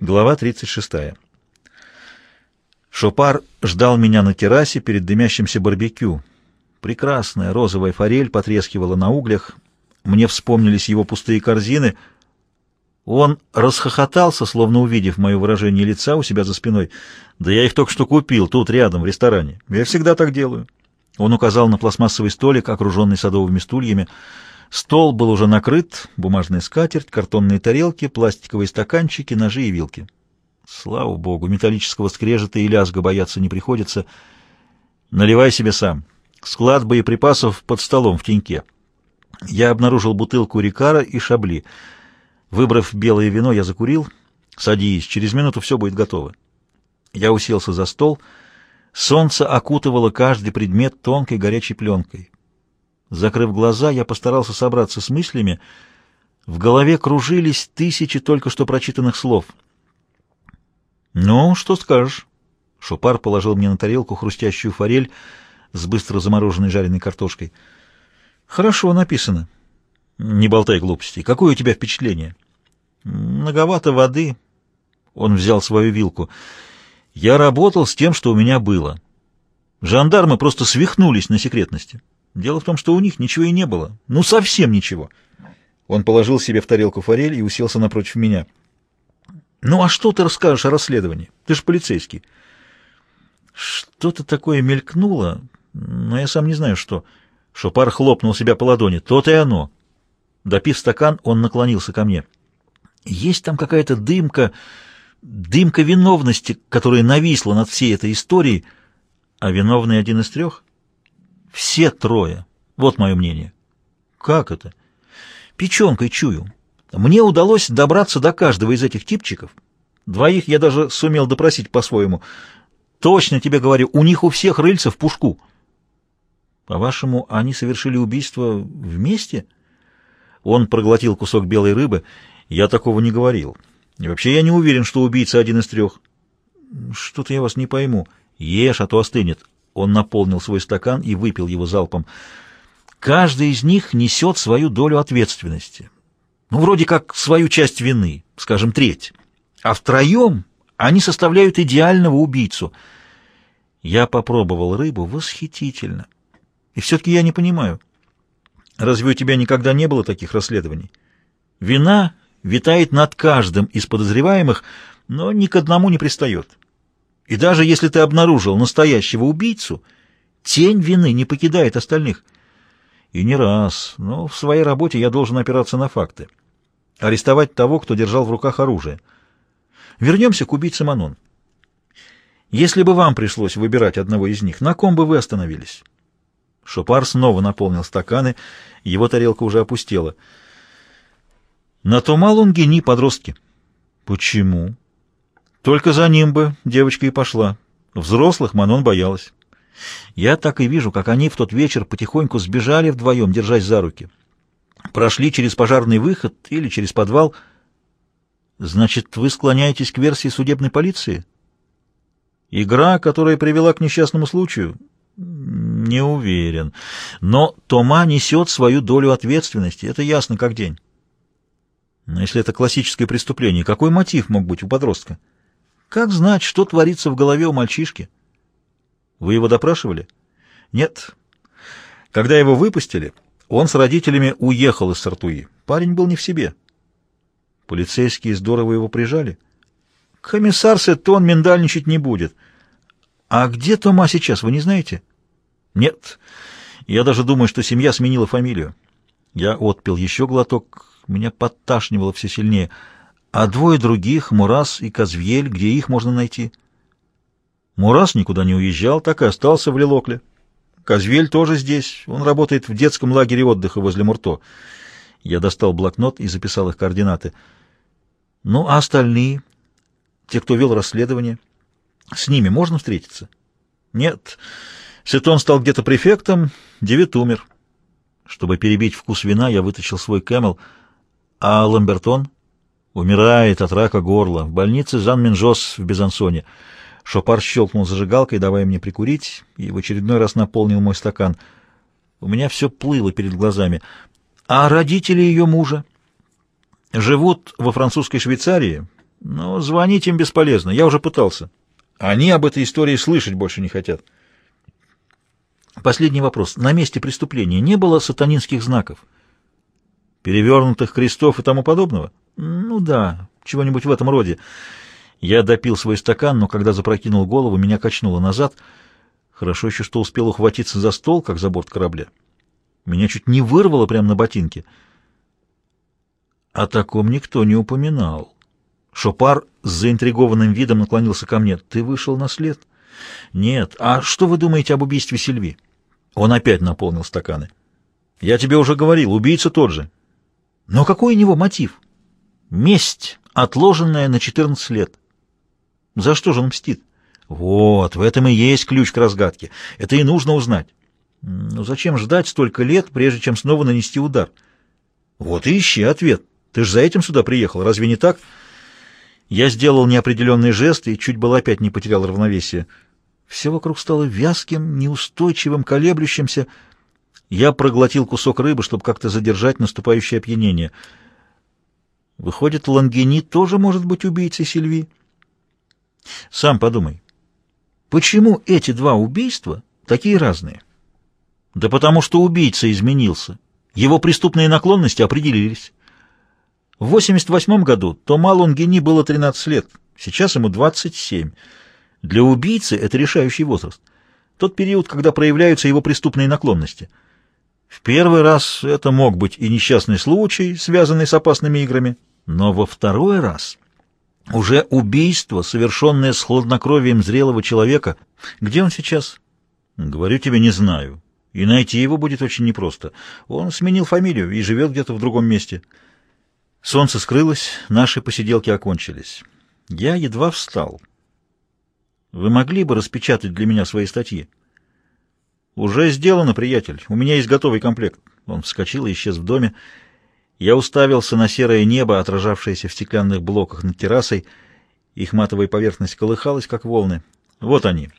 Глава 36. Шопар ждал меня на террасе перед дымящимся барбекю. Прекрасная розовая форель потрескивала на углях. Мне вспомнились его пустые корзины. Он расхохотался, словно увидев мое выражение лица у себя за спиной. «Да я их только что купил, тут рядом, в ресторане. Я всегда так делаю». Он указал на пластмассовый столик, окруженный садовыми стульями. Стол был уже накрыт, бумажная скатерть, картонные тарелки, пластиковые стаканчики, ножи и вилки. Слава богу, металлического скрежета и лязга бояться не приходится. Наливай себе сам. Склад боеприпасов под столом в теньке. Я обнаружил бутылку Рикара и Шабли. Выбрав белое вино, я закурил. Садись, через минуту все будет готово. Я уселся за стол. Солнце окутывало каждый предмет тонкой горячей пленкой. Закрыв глаза, я постарался собраться с мыслями. В голове кружились тысячи только что прочитанных слов. «Ну, что скажешь?» Шупар положил мне на тарелку хрустящую форель с быстро замороженной жареной картошкой. «Хорошо написано». «Не болтай глупостей. Какое у тебя впечатление?» «Многовато воды». Он взял свою вилку. «Я работал с тем, что у меня было. Жандармы просто свихнулись на секретности». Дело в том, что у них ничего и не было. Ну, совсем ничего. Он положил себе в тарелку форель и уселся напротив меня. «Ну, а что ты расскажешь о расследовании? Ты же полицейский». Что-то такое мелькнуло, но я сам не знаю, что. Шопар хлопнул себя по ладони. То-то и оно. Допив стакан, он наклонился ко мне. Есть там какая-то дымка, дымка виновности, которая нависла над всей этой историей, а виновный один из трех — все трое. Вот мое мнение. Как это? Печенкой чую. Мне удалось добраться до каждого из этих типчиков. Двоих я даже сумел допросить по-своему. Точно тебе говорю, у них у всех рыльца в пушку. По-вашему, они совершили убийство вместе? Он проглотил кусок белой рыбы. Я такого не говорил. И вообще я не уверен, что убийца один из трех. Что-то я вас не пойму. Ешь, а то остынет. Он наполнил свой стакан и выпил его залпом. Каждый из них несет свою долю ответственности. Ну, вроде как свою часть вины, скажем, треть. А втроем они составляют идеального убийцу. Я попробовал рыбу восхитительно. И все-таки я не понимаю. Разве у тебя никогда не было таких расследований? Вина витает над каждым из подозреваемых, но ни к одному не пристает. И даже если ты обнаружил настоящего убийцу, тень вины не покидает остальных. И не раз, но в своей работе я должен опираться на факты. Арестовать того, кто держал в руках оружие. Вернемся к убийце Манон. Если бы вам пришлось выбирать одного из них, на ком бы вы остановились? Шопар снова наполнил стаканы, его тарелка уже опустела. На Томалунге ни подростки. Почему? Только за ним бы девочка и пошла. Взрослых Манон боялась. Я так и вижу, как они в тот вечер потихоньку сбежали вдвоем, держась за руки. Прошли через пожарный выход или через подвал. Значит, вы склоняетесь к версии судебной полиции? Игра, которая привела к несчастному случаю? Не уверен. Но Тома несет свою долю ответственности. Это ясно как день. Но если это классическое преступление, какой мотив мог быть у подростка? Как знать, что творится в голове у мальчишки? Вы его допрашивали? Нет. Когда его выпустили, он с родителями уехал из Сартуи. Парень был не в себе. Полицейские здорово его прижали. Комиссар Сетон миндальничать не будет. А где Тома сейчас, вы не знаете? Нет. Я даже думаю, что семья сменила фамилию. Я отпил еще глоток, меня подташнивало все сильнее — а двое других, Мурас и Казвьель, где их можно найти? Мурас никуда не уезжал, так и остался в Лилокле. Казвель тоже здесь, он работает в детском лагере отдыха возле Мурто. Я достал блокнот и записал их координаты. Ну, а остальные, те, кто вел расследование, с ними можно встретиться? Нет. Сетон стал где-то префектом, Девит умер. Чтобы перебить вкус вина, я вытащил свой кэмел. А Ламбертон? Умирает от рака горла. В больнице Жан Минжос в Безансоне. Шопар щелкнул зажигалкой, давая мне прикурить, и в очередной раз наполнил мой стакан. У меня все плыло перед глазами. А родители ее мужа? Живут во французской Швейцарии, Но звонить им бесполезно, я уже пытался. Они об этой истории слышать больше не хотят. Последний вопрос. На месте преступления не было сатанинских знаков? Перевернутых крестов и тому подобного? Ну да, чего-нибудь в этом роде. Я допил свой стакан, но когда запрокинул голову, меня качнуло назад. Хорошо еще, что успел ухватиться за стол, как за борт корабля. Меня чуть не вырвало прямо на ботинке. О таком никто не упоминал. Шопар с заинтригованным видом наклонился ко мне. «Ты вышел на след?» «Нет. А что вы думаете об убийстве Сильви?» Он опять наполнил стаканы. «Я тебе уже говорил, убийца тот же». «Но какой у него мотив?» «Месть, отложенная на 14 лет». «За что же он мстит?» «Вот, в этом и есть ключ к разгадке. Это и нужно узнать». «Ну зачем ждать столько лет, прежде чем снова нанести удар?» «Вот и ищи ответ. Ты же за этим сюда приехал, разве не так?» Я сделал неопределенный жест и чуть было опять не потерял равновесие. Все вокруг стало вязким, неустойчивым, колеблющимся. Я проглотил кусок рыбы, чтобы как-то задержать наступающее опьянение. Выходит, Лангени тоже может быть убийцей Сильви? Сам подумай. Почему эти два убийства такие разные? Да потому что убийца изменился. Его преступные наклонности определились. В 88 году Тома Лонгини было 13 лет, сейчас ему 27. Для убийцы это решающий возраст. Тот период, когда проявляются его преступные наклонности. В первый раз это мог быть и несчастный случай, связанный с опасными играми, но во второй раз уже убийство, совершенное с хладнокровием зрелого человека. Где он сейчас? Говорю тебе, не знаю. И найти его будет очень непросто. Он сменил фамилию и живет где-то в другом месте. Солнце скрылось, наши посиделки окончились. Я едва встал. Вы могли бы распечатать для меня свои статьи? Уже сделано, приятель. У меня есть готовый комплект. Он вскочил и исчез в доме. Я уставился на серое небо, отражавшееся в стеклянных блоках над террасой. Их матовая поверхность колыхалась, как волны. Вот они.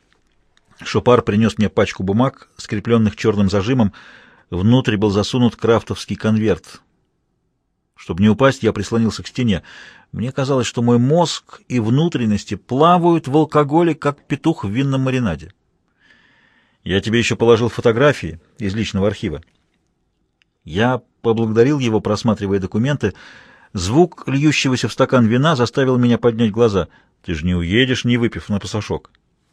Шупар принес мне пачку бумаг, скрепленных черным зажимом. Внутрь был засунут крафтовский конверт. Чтобы не упасть, я прислонился к стене. Мне казалось, что мой мозг и внутренности плавают в алкоголе, как петух в винном маринаде. Я тебе еще положил фотографии из личного архива. Я поблагодарил его, просматривая документы. Звук льющегося в стакан вина заставил меня поднять глаза. Ты же не уедешь, не выпив на пасашок.